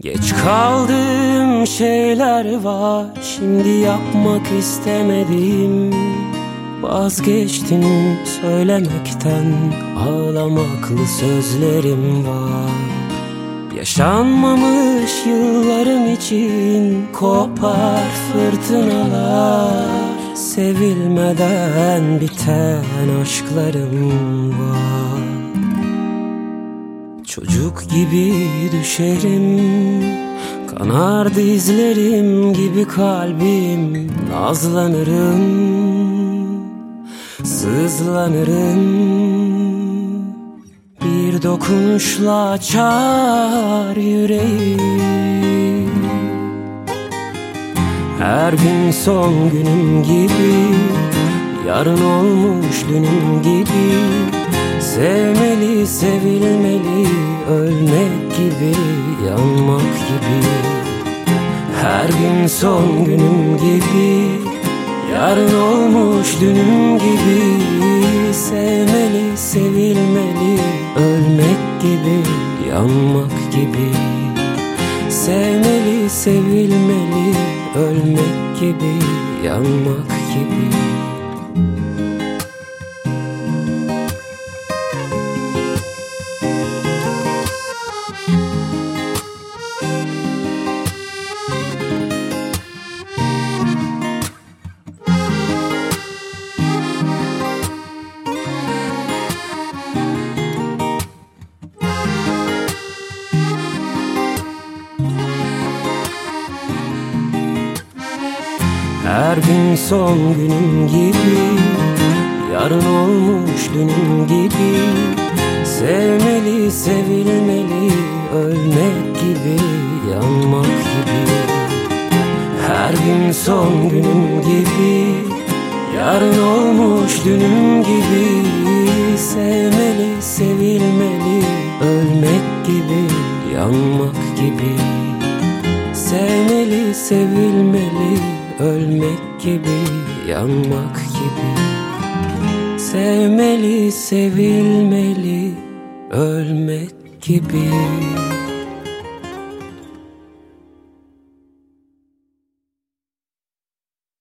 Geç kaldığım şeyler var. Şimdi yapmak istemediğim Vazgeçtim söylemekten. Ağlamaklı sözlerim var. Yaşanmamış yıllarım için Kopar fırtınalar. Sevilmeden biten aşklarım var Çocuk gibi düşerim Kanar dizlerim gibi kalbim Nazlanırım Sızlanırım. Bir dokunuşla açar yüreğim. Her gün son günüm gibi Yarın olmuş dünüm gibi. Sevmeli, sevilmeli, gibi, yanmak gibi. Her gün son günüm gibi, yarın olmuş dünüm gibi. Sevmeli, sevilmeli, ölmek gibi, yanmak gibi. Sevmeli, sevilmeli, ölmek gibi, yanmak gibi Her gün son günüm gibi Yarın olmuş dünüm gibi. Sevmeli, sevilmeli, ölmek gibi, yanmak gibi. Her gün son günüm gibi Yarın olmuş dünüm gibi. Sevmeli, sevilmeli, ölmek gibi, yanmak gibi. Sevmeli, sevilmeli, ölmek gibi, yanmak gibi. Sevmeli, sevilmeli, ölmek gibi